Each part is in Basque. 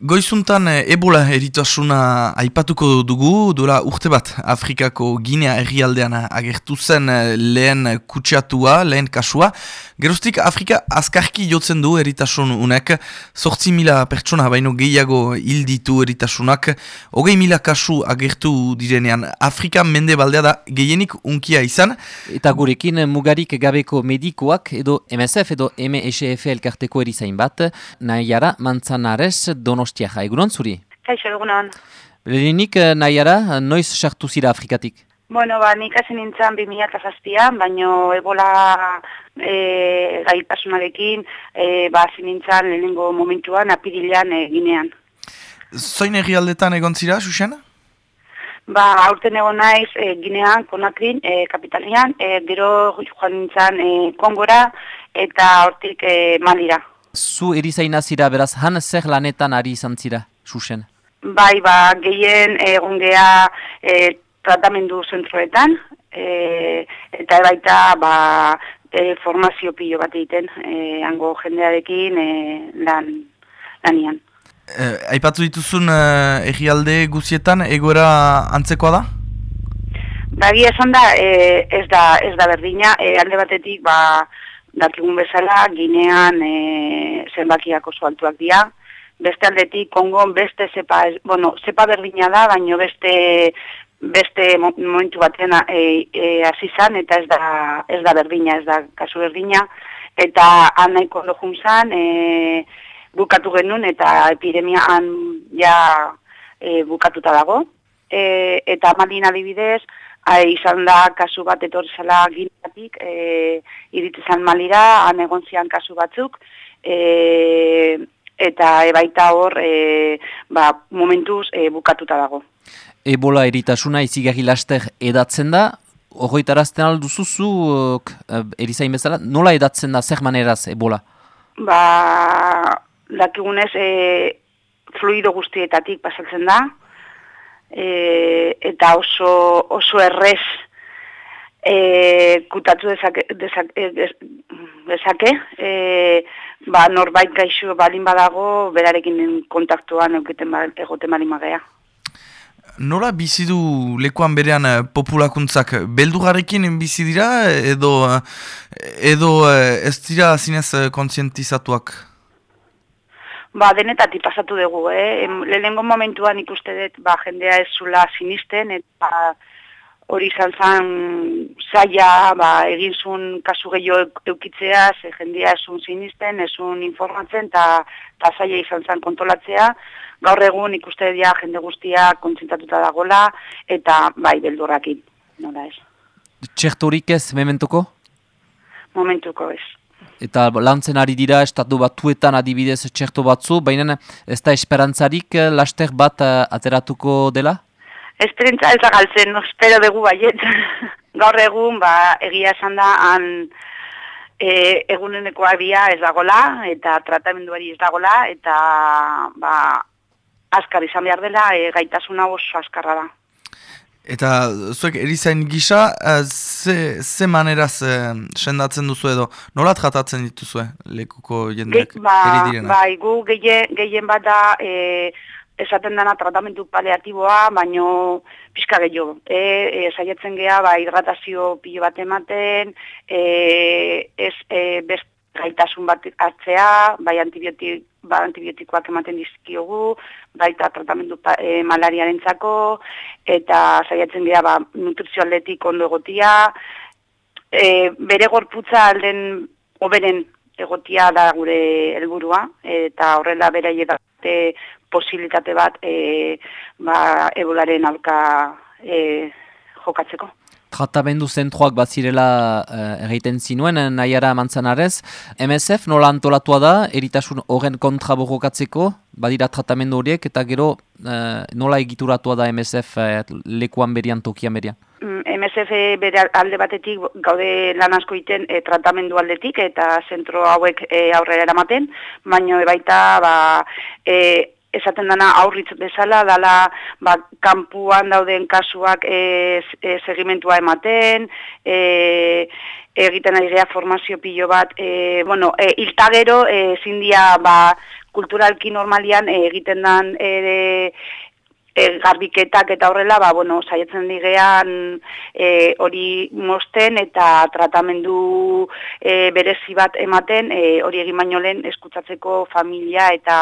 Goizuntan eh, ebola eritasuna aipatuko dugu, dola urte bat Afrikako Ginea errialdean agertu zen eh, lehen kutsiatua, lehen kasua. Gerostik Afrika azkarki jotzen du eritasun unek, sortzi mila pertsona baino gehiago hilditu eritasunak, hogei mila kasu agertu direnean Afrika mende baldea da gehienik unkia izan. Eta gurekin mugarik gabeko medikoak edo MSF edo MSF elkarteko erizain bat, nahiara mantzanares dono Donostia, egunon zuri? Kaixo, egunon. Lehenik, eh, nahiara, noiz sartu zira Afrikatik? Bueno, ba, nik hasi nintzen 2008an, baino ebola e, gaitasunarekin, e, ba, hasi nintzen lehenengo momentuan, apirilean e, ginean. Zoin egialdetan egon zira, Xuxena? Ba, aurten egon naiz, e, ginean, konakrin, e, kapitalian, e, gero joan nintzen e, kongora, eta hortik e, malira zu erizaina zira, beraz, han zer lanetan ari izan zira, susen? Bai, ba, gehien egon geha e, tratamendu zentroetan, e, eta baita, ba, e, formazio pilo bat egiten, e, hango jendearekin e, lan, lanian. E, aipatu dituzun e, egialde guzietan, egoera antzekoa da? Bagi esan da, e, ez da, ez da berdina, e, alde batetik, ba, dakigun bezala, ginean e, zenbakiak oso altuak dira. Beste aldetik, kongon beste zepa, bueno, zepa berdina da, baino beste beste momentu batean e, e, azizan, eta ez da, ez da berdina, ez da kasu berdina. Eta han nahiko lojun zan, e, bukatu genuen, eta epidemia han ja e, bukatuta dago. E, eta malin adibidez, izan da kasu bat etorri zela ginatik, e, iritizan malira, han egon zian kasu batzuk, e, eta ebaita hor, e, ba, momentuz e, bukatuta dago. Ebola eritasuna izigarri laster edatzen da, horretarazten alduzuzu, uh, erizain bezala, nola edatzen da, zer maneraz ebola? Ba, dakigunez, e, fluido guztietatik pasatzen da, e, eta oso, oso errez e, kutatu dezake, dezake, dezake e, ba, norbait gaixo balin badago berarekin kontaktuan egoten, egoten balin magea. Nola bizi du lekuan berean eh, populakuntzak beldugarekin bizi dira edo edo eh, ez dira zinez eh, kontzientizatuak? Ba, denetatik pasatu dugu, eh? Lehenengo momentuan ikuste dut, ba, jendea ez zula sinisten, eta hori izan zan zaila, ba, egin zuen kasu gehiago eukitzea, ze jendea ez zuen sinisten, ez zuen informatzen, eta zaila izan zan kontolatzea. Gaur egun ikuste dut jende guztia kontzentratuta dagola, eta bai, beldurrakin, nola ez. Txertorik ez, mementuko? Momentuko ez. Eta lantzen ari dira, estatu batuetan adibidez txerto batzu, baina ez da esperantzarik eh, laster bat uh, ateratuko dela? Esperantza ez da galtzen, espero dugu baiet. Gaur egun, ba, egia esan da, han e, eguneneko abia ez dagola, eta tratamenduari ez dagola, eta ba, askar izan behar dela, e, gaitasuna oso askarra da. Eta zuek erizain gisa, uh, ze, ze maneraz uh, sendatzen duzu edo, nola tratatzen dituzue lekuko jendeak ba, eridirena? Bai, gu gehien, gehien bat da e, esaten dana tratamentu paliatiboa, baino pixka gehiago. E, e, saietzen geha, ba, hidratazio pilo bat ematen, e, ez e, best gaitasun bat hartzea, bai antibiotik, ba, antibiotikoak ematen dizkiogu, baita tratamendu e, malariaren txako, eta saiatzen dira ba, nutrizio aldetik ondo egotia, e, bere gorputza alden oberen egotia da gure helburua eta horrela bere edate posibilitate bat e, ba, ebolaren alka e, jokatzeko tratamendu zentroak bat zirela uh, egiten zinuen, eh, nahiara mantzanarez. MSF nola antolatua da, eritasun horren kontra borrokatzeko, badira tratamendu horiek, eta gero uh, nola egituratua da MSF uh, lekuan berian, tokian berian? MSF mm, bere alde batetik gaude lan asko iten tratamendu aldetik eta zentro hauek e, aurrera eramaten, baino baita ba, e, esaten dana aurritz bezala, dala ba, kanpuan dauden kasuak e, e, segimentua ematen, e, egiten ari formazio pilo bat, e, bueno, e, iltagero e, zindia ba, kulturalki normalian e, egiten dan e, e, garbiketak eta horrela, ba, bueno, saietzen digean e, hori mosten eta tratamendu e, berezi bat ematen, e, hori egin baino lehen eskutsatzeko familia eta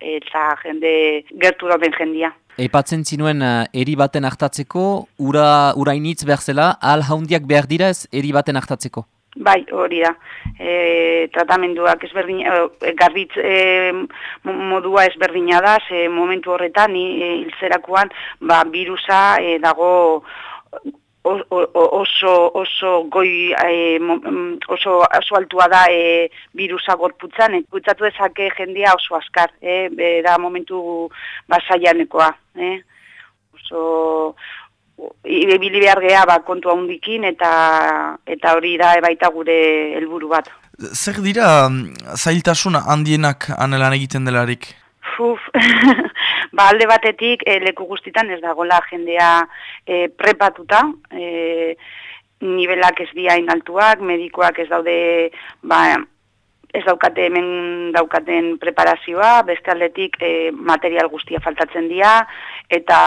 eta jende gertu dauden jendia. Eipatzen zinuen eri baten hartatzeko, ura, urainitz behar zela, al haundiak behar dira ez eri baten hartatzeko? Bai, hori da. E, tratamenduak ezberdin, e, garbitz e, modua ezberdina da, ze momentu horretan, e, hilzerakoan, ba, virusa e, dago oso, oso goi, e, oso, oso altua da e, virusa gorputzan, e, putzatu ezake jendia oso askar, e, da momentu basaianekoa. E. Oso, ibili behar geha ba, kontu handikin eta eta hori da ebaita gure helburu bat. Zer dira mm, zailtasun handienak anelan egiten delarik? Uf, ba alde batetik e, leku guztitan ez dagoela jendea e, prepatuta, e, nivelak ez dia inaltuak, medikoak ez daude ba, ez daukate hemen daukaten preparazioa, beste aldetik e, material guztia faltatzen dira, eta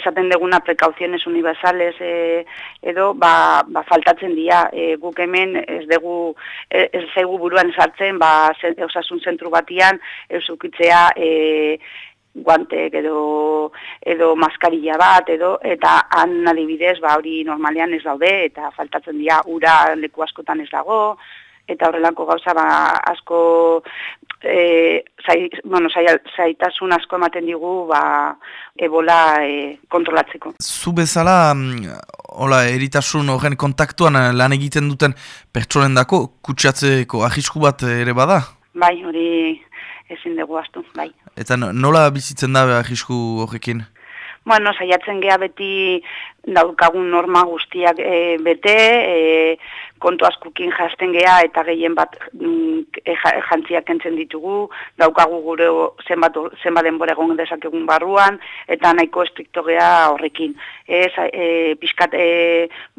esaten deguna prekauziones universales e, edo ba, ba faltatzen dira. E, guk hemen ez dugu, ez zaigu buruan esartzen, ba, osasun zentru batian, eusukitzea, e, guantek edo edo maskarilla bat edo eta han adibidez ba hori normalean ez daude eta faltatzen dira ura leku askotan ez dago eta horrelako gauza ba, asko e, zai, bueno, zai, zaitasun asko ematen digu ba, ebola e, kontrolatzeko. Zu bezala, mm, hola, eritasun horren kontaktuan eh, lan egiten duten pertsonen dako, kutsiatzeko ahisku bat ere bada? Bai, hori ezin dugu astu, bai. Eta nola bizitzen da ahisku horrekin? Bueno, saiatzen gea beti daukagun norma guztiak e, bete, e, kontu askukin jazten gea eta gehien bat mm, e, jantziak kentzen ditugu, daukagu gure zenbat, zenbat denbora egon dezakegun barruan, eta nahiko estrikto gea horrekin. E, e, piskat e,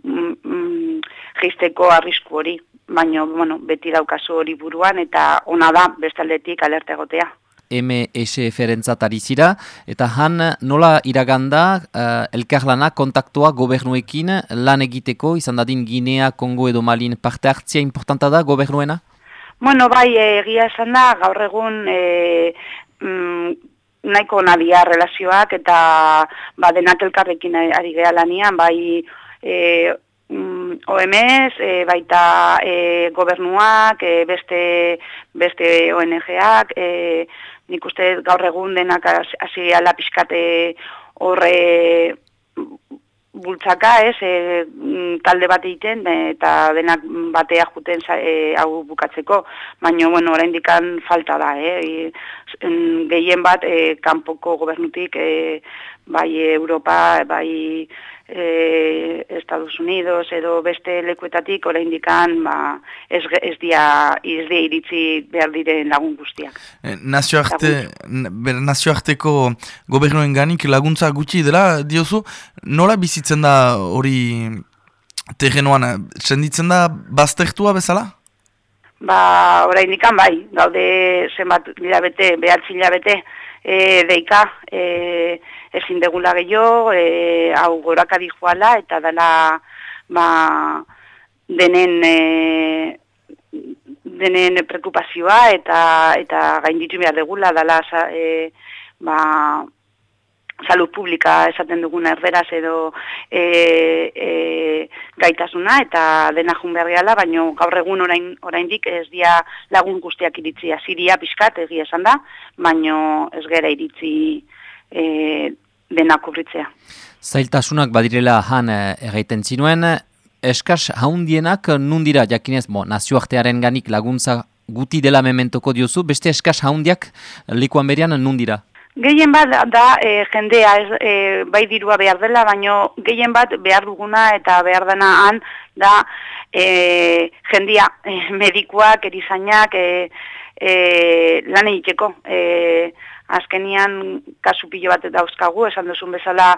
mm, mm, geisteko arrisku hori, baina bueno, beti daukazu hori buruan, eta ona da bestaldetik alerta egotea. MSF-rentzat zira, eta han nola iraganda uh, elkarlana kontaktua gobernuekin lan egiteko, izan dadin Ginea, Kongo edo Malin parte hartzia importanta da gobernuena? Bueno, bai, egia esan da, gaur egun e, mm, nahiko nadia relazioak eta ba, denak elkarrekin ari geha lanian, bai e, mm, OMS, e, baita e, gobernuak, e, beste, beste ONG-ak, e, nik uste gaur egun denak hasi ala pixkate horre bultzaka, ez, e, talde bat egiten, eta denak batea juten e, hau bukatzeko, baina, bueno, oraindik falta da, eh? Gehien bat, e, kanpoko gobernutik, e, bai Europa, bai e, Estados Unidos edo beste lekuetatik orain dikan ba, ez, ez, dia, ez dia iritzi behar diren lagun guztiak. E, nazioarte, nazioarteko gobernuen ganik laguntza gutxi dela, diozu, nola bizitzen da hori terrenoan, senditzen da baztertua bezala? Ba, orain bai, daude zenbat hilabete, behatzi hilabete, e, deika, e, ezin degula gehiago, e, hau goraka dijoala, eta dela ba, denen e, denen preocupazioa eta eta gainditu behar degula dela e, ba, salud publika esaten duguna erderaz edo e, e, gaitasuna eta dena jun behar baina gaur egun orain, oraindik ez dia lagun guztiak iritzi aziria pixkat egia esan da, baina ez gera iritzi e, dena kubritzea. Zailtasunak badirela han erraiten zinuen, eskas haundienak nundira jakinez, bo, nazioartearen ganik laguntza guti dela mementoko diozu, beste eskas haundiak likuan berian nundira? Gehien bat da e, jendea ez, e, bai dirua behar dela, baino gehien bat behar duguna eta behar dena han da e, jendia e, medikuak, erizainak, e, e, lan egiteko. E, azkenian kasu pilo bat dauzkagu, esan duzun bezala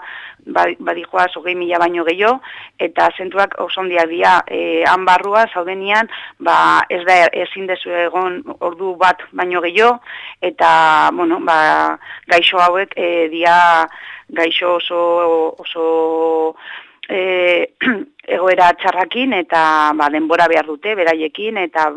ba, badijoa zogei mila baino gehiago, eta zentuak osondiak dira, e, han barrua, zaudenian, ba, ez da ezin dezu egon ordu bat baino gehiago, eta, bueno, ba, gaixo hauek e, dia gaixo oso, oso e, egoera txarrakin, eta ba, denbora behar dute, beraiekin, eta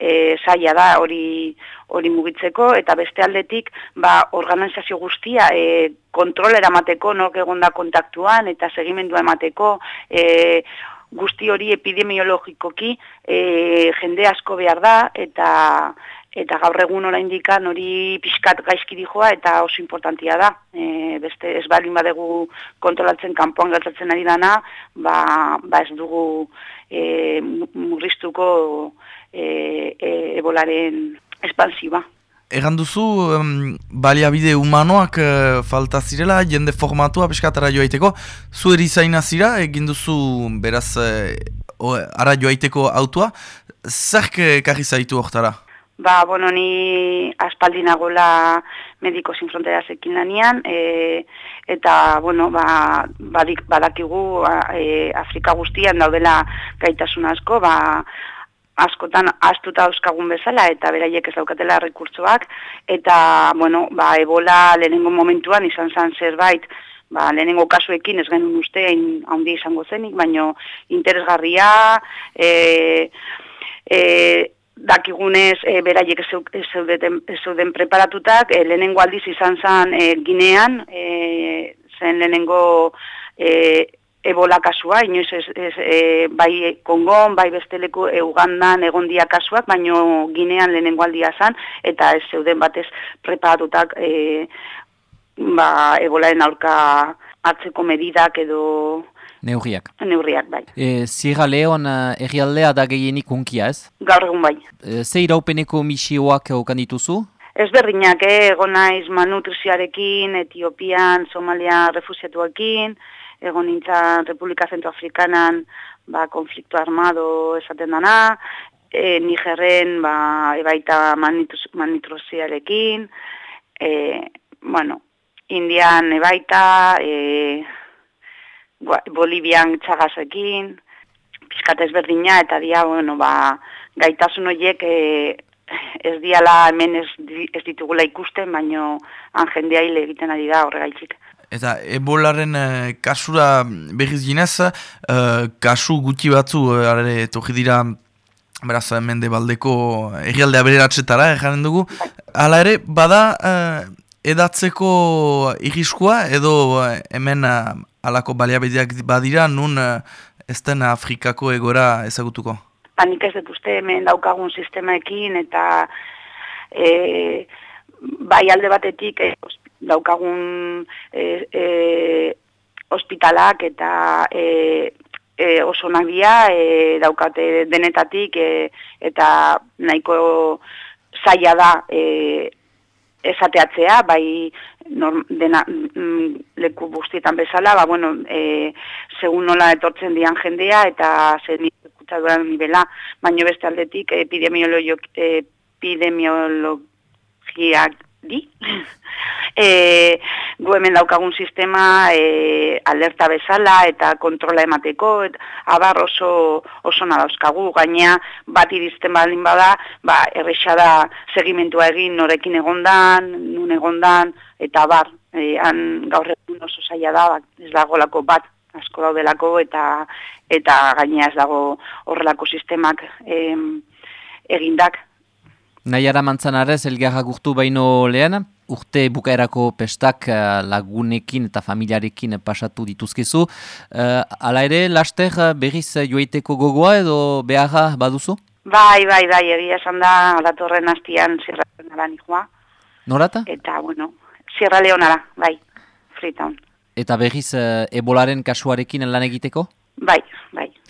e, zaila da hori hori mugitzeko eta beste aldetik ba, organizazio guztia e, kontrolera emateko nok egonda kontaktuan eta segimendua emateko e, guzti hori epidemiologikoki e, jende asko behar da eta eta gaur egun oraindik hori pixkat gaizki dijoa eta oso importantia da. E, beste ez balin badegu kontrolatzen kanpoan gertatzen ari dana, ba, ba ez dugu e, murriztuko e, e, ebolaren espansiba. Egan duzu, um, baliabide humanoak uh, falta zirela, jende formatua peskatara joaiteko, zu erizaina zira, egin duzu beraz uh, ara joaiteko autua, zerk karri zaitu oktara? Ba, bueno, ni aspaldi nagola Mediko Sin Fronteras ekin lanian, e, eta, bueno, ba, badik, badakigu e, Afrika guztian daudela gaitasun asko, ba, askotan astuta euskagun bezala eta beraiek ez daukatela rekurtsoak eta bueno, ba, ebola lehenengo momentuan izan zan zerbait ba, lehenengo kasuekin ez genuen ustein handi izango zenik, baino interesgarria e, e, dakigunez e, beraiek ez zeuden preparatutak, e, lehenengo aldiz izan zan e, ginean, e, zen lehenengo e, ebola kasua, inoiz ez, ez e, bai kongon, bai besteleku e, ugandan egon dia kasuak, baino ginean lehenengo aldia zan, eta ez zeuden batez preparatutak e, ba, ebolaen aurka hartzeko medidak edo... Neurriak. Neurriak, bai. E, Zira lehon errialdea da gehienik unkia ez? Gaur egun bai. E, ze iraupeneko misioak okan dituzu? Ez berriñak, eh? egon naiz manutriziarekin, Etiopian, Somalia refusiatuakin, egon nintzen Republika Zentroafrikanan ba, konflikto armado esaten dana, e, Nigerren ba, ebaita manitroziarekin, e, bueno, Indian ebaita, e, Bolivian txagasekin, pizkatez berdina, eta dia, bueno, ba, gaitasun horiek e, ez diala hemen ez, ez ditugula ikusten, baino han jendea hile egiten ari da horregaitzik. Eta ebolaren uh, kasura berriz ginez, uh, kasu guti batzu, uh, toki dira, beraz, mende baldeko errealdea bereratxetara, erjaren dugu. Hala ere, bada edatzeko irriskua, edo hemen uh, alako baliabideak badira, nun uh, ez den Afrikako egora ezagutuko? Panik ez dut uste hemen daukagun sistemaekin, eta e, bai alde batetik, e, daukagun e, e, ospitalak eta e, e, oso nagia e, daukate denetatik e, eta nahiko zaila da e, esateatzea, bai norm, dena, mm, leku guztietan bezala, ba, bueno, e, segun nola etortzen dian jendea eta zer nire nivela, baino beste aldetik epidemiologiak epidemiologiak di. e, gu hemen daukagun sistema e, alerta bezala eta kontrola emateko, et, abar oso, oso nadauzkagu, gaina bat irizten baldin bada, ba, erresa da segimentua egin norekin egondan, nun egondan, eta bar, e, han gaur egun oso zaila da, ez dago lako bat, asko daudelako, eta eta gaina ez dago horrelako sistemak em, egindak, Naiara mantzanarez elgarra gurtu baino lehen, urte bukaerako pestak uh, lagunekin eta familiarekin pasatu dituzkezu. Uh, ala ere, laster berriz joaiteko gogoa edo beharra baduzu? Bai, bai, bai, egia esan da, datorren hastian Sierra Leonara nikoa. Norata? Eta, bueno, Sierra Leonara, bai, Freetown. Eta berriz ebolaren kasuarekin lan egiteko? Bai.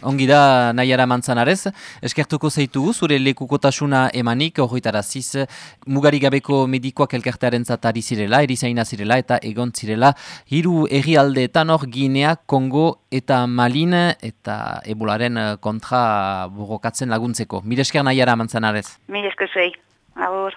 Ongi da nahiara mantzanarez, eskertuko zeitu zure lekukotasuna emanik, horretara ziz, mugarigabeko medikoak elkartearen zatari zirela, erizaina zirela eta egon zirela, hiru errialdeetan hor Ginea, Kongo eta Malin eta ebolaren kontra borrokatzen laguntzeko. Mire esker nahiara mantzanarez. Mire esker zei, agur.